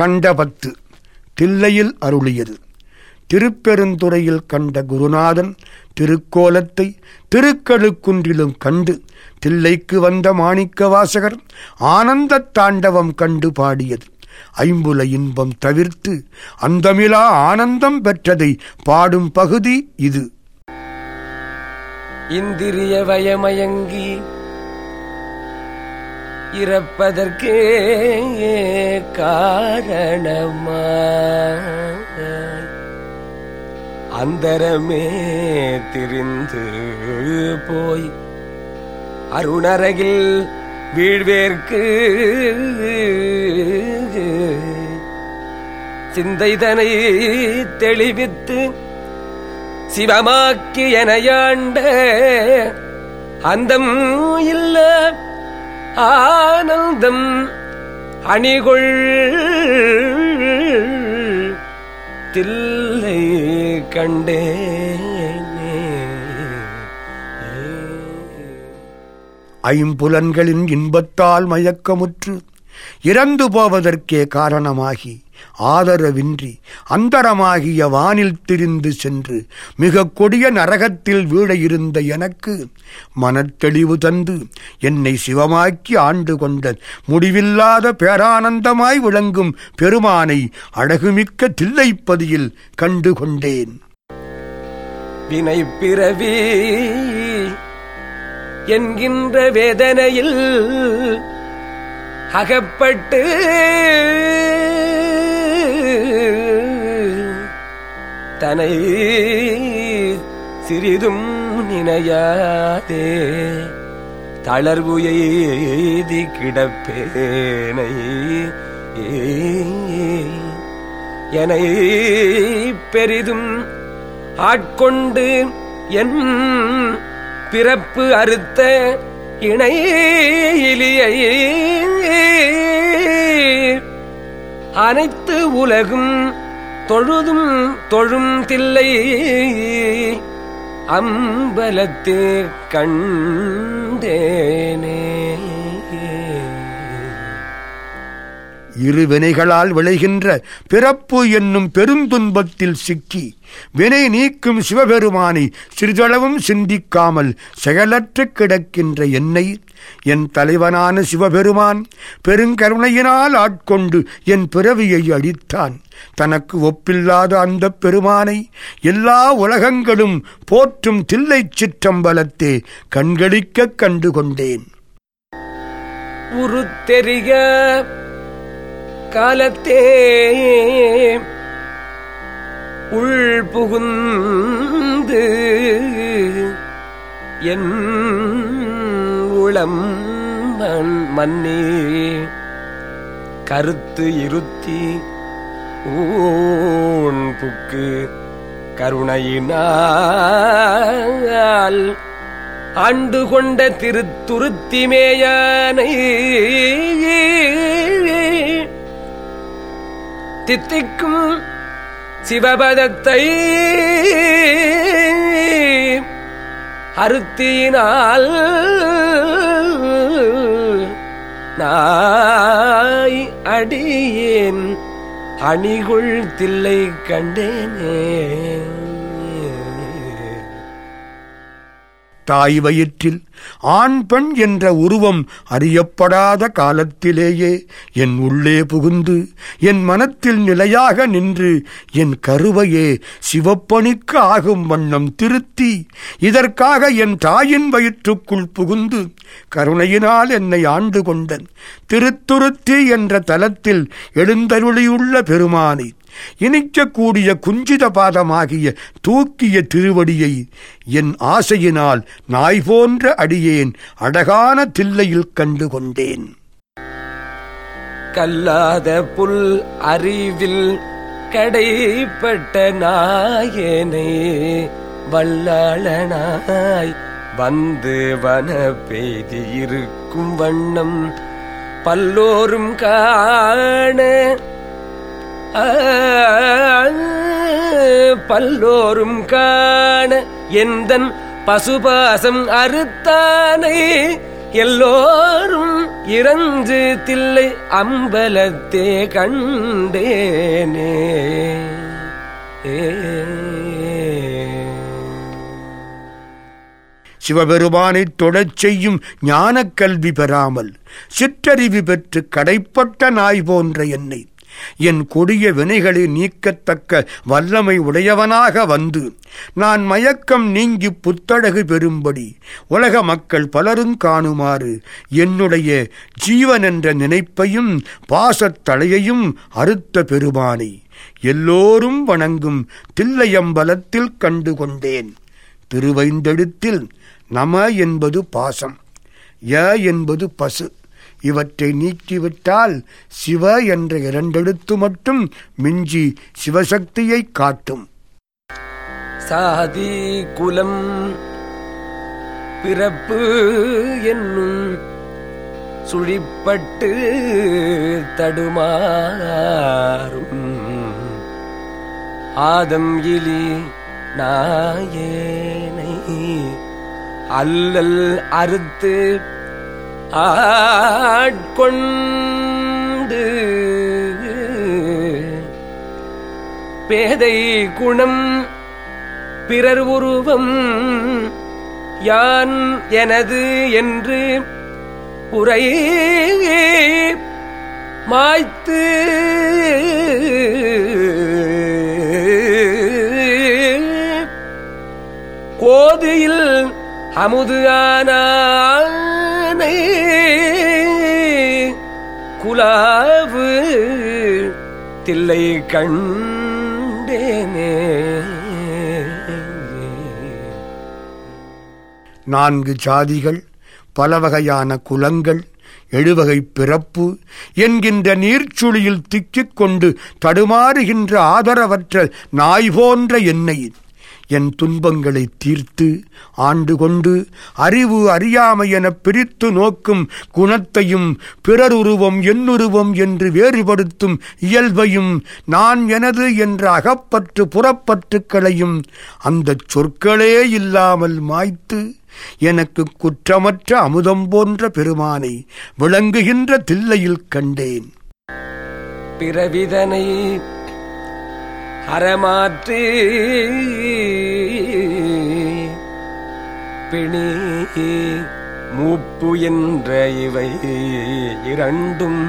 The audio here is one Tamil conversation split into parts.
கண்டபத்து தில்லையில் அருளியது. திருப்பெருந்துறையில் கண்ட குருநாதன் திருக்கோலத்தை திருக்கழுக்குன்றிலும் கண்டு தில்லைக்கு வந்த மாணிக்க வாசகர் ஆனந்த தாண்டவம் கண்டு பாடியது. ஐம்புல இன்பம் தவிர்த்து அந்தமிலா ஆனந்தம் பெற்றதை பாடும் பகுதி இது. இந்திரிய வயமயங்கி இறப்பதற்கே காரணமா? அந்தரமே திரிந்து போய் அருணரகில் வீழ்வேற்கு சிந்தைதனை தெளிவித்து சிவமாக்கி எனையாண்ட அந்தம் இல்லை ஆனந்தம் அணிகொள் தில்லை கண்டே. ஐம்புலன்களின் இன்பத்தால் மயக்கமுற்று இறந்து போவதற்கே காரணமாகி ஆதரவின்றி அந்தரமாகிய வானில் திரிந்து சென்று மிக கொடிய நரகத்தில் வீழ இருந்த எனக்கு மனத்தெளிவு தந்து என்னை சிவமாக்கி ஆண்டு கொண்ட முடிவில்லாத பேரானந்தமாய் விளங்கும் பெருமானை அழகுமிக்க தில்லைப்பதியில் கண்டு கொண்டேன். வினை பிறவி என்கின்ற வேதனையில் அகப்பட்டு தனை சிறிதும் நினையாதே. தளர்வு எய்தி கிடப்பேனை ஏனை பெரிதும் ஆட்கொண்டு என் பிறப்பு அறுத்த இணையிலியை அனைத்து உலகும் தொழுதும் தொழும் தில்லை அம்பலத்தே கண்டேனே. இரு வினைகளால் விளைகின்ற பிறப்பு என்னும் பெருந்துன்பத்தில் சிக்கி. வினை நீக்கும் சிவபெருமானை சிறிதளவும் சிந்திக்காமல் செயலற்று கிடக்கின்ற என்னை என் தலைவனான சிவபெருமான் பெருங்கருணையினால் ஆட்கொண்டு என் பிறவியை அழித்தான். தனக்கு ஒப்பில்லாத அந்த பெருமானை எல்லா உலகங்களும் போற்றும் தில்லைச் சிற்றம்பலத்தே கண்களிக்கக் கண்டு கொண்டேன் உருத்தெறிக காலத்தே உள் புகுந்து என் உளம் மன்னே கருத்து இருத்தி ஊன் புக்கு கருணையினால் ஆண்டு கொண்ட திருத்துருத்திமேயானை தித்திக்கும் சிவபதத்தை அறுத்தினால் நாய் அடியேன் அணிகுள் தில்லை கண்டேனே. தாய் வயிற்றில் ஆண் பெண் என்ற உருவம் அறியப்படாத காலத்திலேயே என் உள்ளே புகுந்து என் மனத்தில் நிலையாக நின்று என் கருவையே சிவப்பணிக்கு ஆகும் வண்ணம் திருத்தி இதற்காக என் தாயின் வயிற்றுக்குள் புகுந்து கருணையினால் என்னை ஆண்டு கொண்டன் திருத்துருத்தி என்ற தலத்தில் எழுந்தருளியுள்ள பெருமானை இனிக்கக்கூடிய குஞ்சித பாதமாகிய தூக்கிய திருவடியை என் ஆசையினால் நாய் போன்ற அடியேன் அழகான தில்லையில் கண்டு கொண்டேன் கல்லாத புல் அறிவில் கடைப்பட்ட நாயனே வல்லாளனாய் வந்து வன பெய்தியிருக்கும் வண்ணம் பல்லோரும் காண பல்லோரும் காண எந்தன் பசுபாசம் அறுத்தானை? எல்லோரும் இறஞ்சு தில்லை அம்பலத்தே கண்டேனே. சிவபெருமானை தொடச் செய்யும் ஞானக்கல்வி பெறாமல் சிற்றறிவு பெற்று கடைப்பட்ட நாய் போன்ற என்னை என் கொடிய வினைகளை நீக்கத்தக்க வல்லமை உடையவனாக வந்து நான் மயக்கம் நீங்கி புத்தழகு பெறும்படி உலக மக்கள் பலரும் காணுமாறு என்னுடைய ஜீவன் என்ற நினைப்பையும் பாசத்தலையையும் அறுத்த பெருமானை எல்லோரும் வணங்கும் தில்லையம்பலத்தில் கண்டு கொண்டேன் திருவைந்தெழுத்தில் நம என்பது பாசம் ய என்பது பசு. இவற்றை நீக்கிவிட்டால் சிவ என்ற இரண்டெழுத்து மட்டும் மிஞ்சி சிவசக்தியை காட்டும். சாதி குலம் பிறப்பு என்னும் சுழிப்பட்டு தடுமாறும். ஆதம் இலி நாயேனை அல்லல் அறுத்து ஆட்கொண்டு பேதை குணம் பிறர் உருவம் யான் எனது என்று உரையே மாய்த்து கோதியில் அமுது ஆனா குலாவு தில்லை கண்டேனே. நான்கு ஜாதிகள் பல வகையான குலங்கள் எழுவகை பிறப்பு என்கின்ற நீர்ச்சுழியில் திக்கிக் கொண்டு தடுமாறுகின்ற ஆதரவற்ற நாய் போன்ற என்னை என் துன்பங்களை தீர்த்து ஆண்டு கொண்டு அறிவு அறியாமை எனப் பிரித்து நோக்கும் குணத்தையும் பிறருருவம் என்னுருவம் என்று வேறுபடுத்தும் இயல்பையும் நான் எனது என்ற அகப்பற்று புறப்பற்றுக்களையும் அந்தச் சொற்களே இல்லாமல் மாய்த்து எனக்கு குற்றமற்ற அமுதம் போன்ற பெருமானை விளங்குகின்ற தில்லையில் கண்டேன். பிறவிதனை அறமாற்று பிணி மூப்பு என்ற இவை இரண்டும்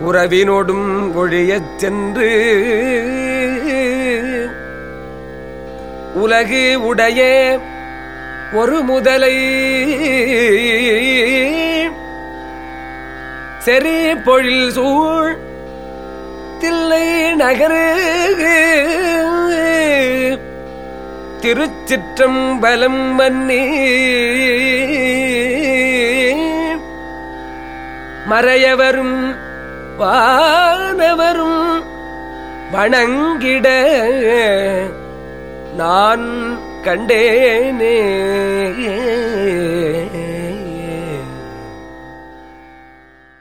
உறவினோடும் ஒழியச் சென்று உலகு உடைய ஒரு முதலை செறி பொழில் சூழ் நகரு. திருச்சிற்றம்பலம் மன்னி. மறையவரும் வானவரும் வணங்கிட நான் கண்டேனே.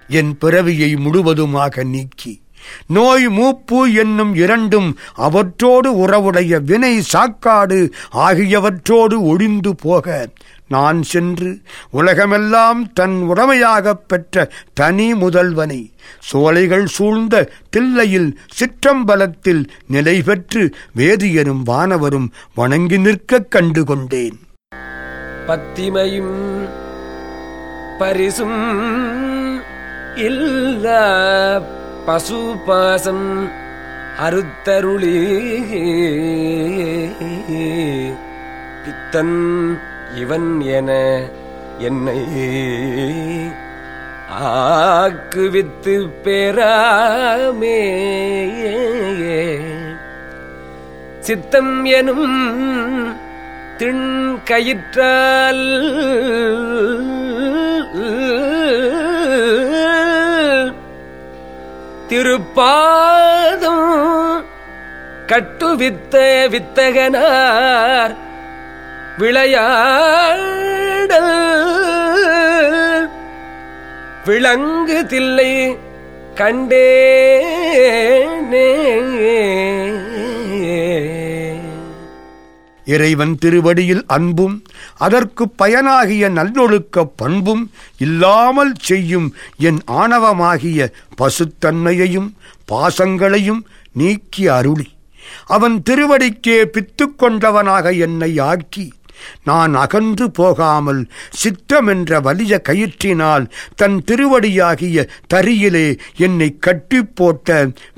என் பிறவியை முழுவதுமாக நீக்கி நோய் மூப்பு என்னும் இரண்டும் அவற்றோடு உறவுடைய வினை சாக்காடு ஆகியவற்றோடு ஒழிந்து போக. நான் சென்று உலகமெல்லாம் தன் உடமையாகப் பெற்ற தனி முதல்வனை. சோலைகள் சூழ்ந்த தில்லையில் சிற்றம்பலத்தில் நிலை பெற்று வேதியரும் வானவரும் வணங்கி நிற்கக் கண்டு கொண்டேன் பத்திமையும் பரிசும் இல்ல பசுபாசம் அறுத்தருளி. பித்தன் இவன் என என்னை ஆக்குவித்து பெறாமே சித்தம் எனும் திண் கயிற்றால் திருப்பாதம். கட்டுவித்த வித்தகனார் விளையாடல். விளங்கு தில்லை கண்டேனே. இறைவன் திருவடியில் அன்பும் அதற்கு பயனாகிய நல்லொழுக்க பண்பும் இல்லாமல் செய்யும் என் ஆணவமாகிய பசுத்தன்மையையும் பாசங்களையும் நீக்கி அருளி. அவன் திருவடிக்கே பித்து கொண்டவனாக என்னை ஆக்கி நான் அகன்று போகாமல் சித்தமென்ற வலிய கயிற்றினால் தன் திருவடியாகிய தரியிலே என்னை கட்டி போட்ட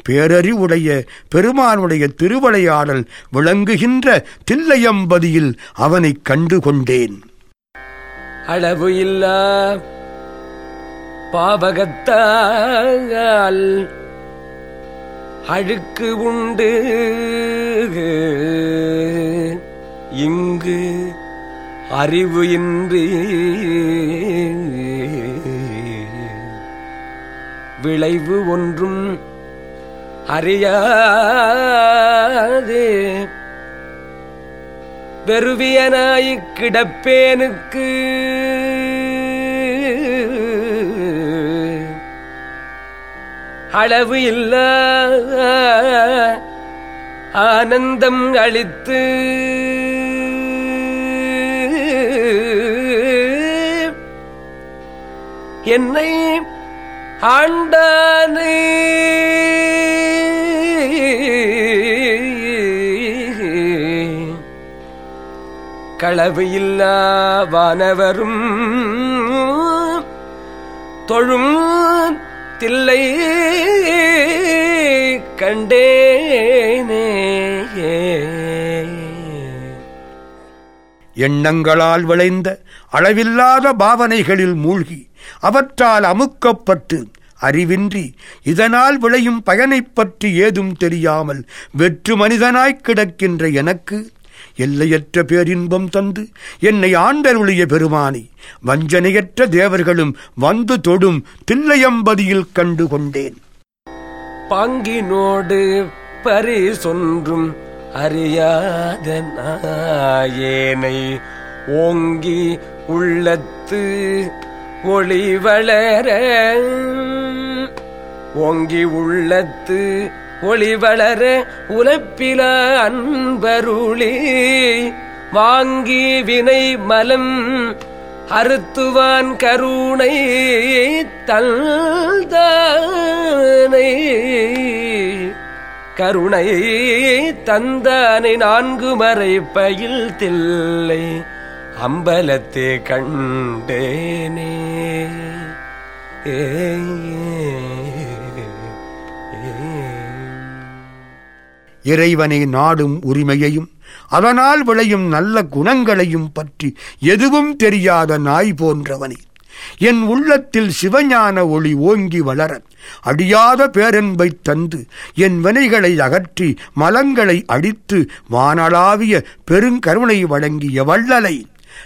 பேரறிவுடைய பெருமானுடைய திருவளையாடல் விளங்குகின்ற தில்லையம்பதியில் அவனை கண்டு கொண்டேன் அளவு இல்லா பாவகத்தால் அழுக்கு உண்டு. இங்கு அறிவு இன்றி விளைவு ஒன்றும் அறியாதே. வெறுவியனாய்க் கிடப்பேனுக்கு அளவு இல்ல. ஆனந்தம் அளித்து என்னை ஆண்டானே. களவையில்லா வானவரும் தொழும் தில்லை கண்டே. எண்ணங்களால் விளைந்த அளவில்லாத பாவனைகளில் மூழ்கி அவற்றால் அமுக்கப்பட்டு அறிவின்றி இதனால் விளையும் பயனைப் பற்றி ஏதும் தெரியாமல் வெற்று மனிதனாய்க் கிடக்கின்ற எனக்கு எல்லையற்ற பேரின்பம் தந்து என்னை ஆண்டருளிய பெருமானை வஞ்சனையற்ற தேவர்களும் வந்து தொடும் தில்லையம்பதியில் கண்டு கொண்டேன். பாங்கினோடு பரிசொன்றும் அறியாத நாயேனை ஓங்கி உள்ளத்து ஒளி வளர. ஓங்கி உள்ளத்து ஒளி வளர உலப்பில அன்பருளி. வாங்கி வினை மலம் அறுத்துவான் கருணை தந்தானை. கருணை தந்தானை நான்கு மறை பயில் தில்லை அம்பலத்தே கண்டேனே. ஏ. இறைவனை நாடும் உரிமையையும் அதனால் விளையும் நல்ல குணங்களையும் பற்றி எதுவும் தெரியாத நாய் போன்றவனை. என் உள்ளத்தில் சிவஞான ஒளி ஓங்கி வளர அடியாத பேரன்பை தந்து என் வினைகளை அகற்றி மலங்களை அடித்து வானளாவிய பெருங்கருணை வழங்கிய வள்ளலை.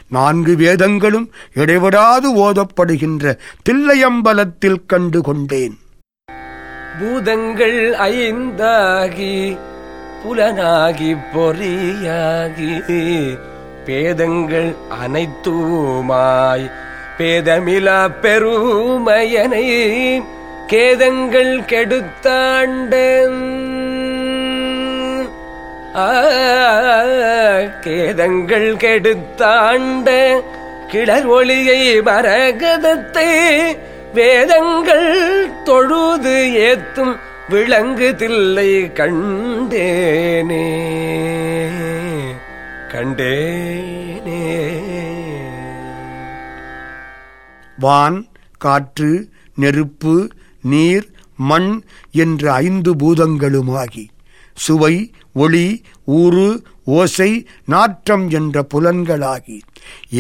நான்கு வேதங்களும் இடைவிடாது ஓதப்படுகின்ற தில்லையம்பலத்தில் கண்டு கொண்டேன். பூதங்கள் ஐந்தாகி புலனாகி பொறியாகி பேதங்கள் அனைத்துமாய் பேதமிலா பெருமயனை கேதங்கள் கெடுத்தாண்ட கேதங்கள் கெடுத்தாண்ட கிளர் ஒளியை மரகதத்தை வேதங்கள் தொழுது ஏத்தும் விளங்கு தில்லை கண்டேனே. கண்டே. வான் காற்று நெருப்பு நீர் மண் என்ற ஐந்து பூதங்களுமாகி சுவை ஒளி ஊறு ஓசை நாற்றம் என்ற புலன்களாகி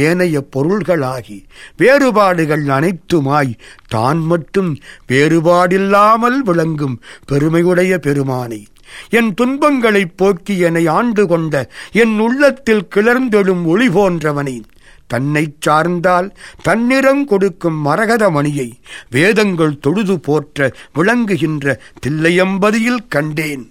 ஏனைய பொருள்களாகி வேறுபாடுகள் அனைத்துமாய் தான் மட்டும் வேறுபாடில்லாமல் விளங்கும் பெருமையுடைய பெருமானை. என் துன்பங்களைப் போக்கி என்னை ஆண்டு கொண்ட என் உள்ளத்தில் கிளர்ந்தெழும் ஒளி போன்றவனை. தன்னை சார்ந்தால் தன்னிறம் கொடுக்கும் மரகத மணியை வேதங்கள் தொழுது போற்ற விளங்குகின்ற தில்லையம்பதியில் கண்டேன்.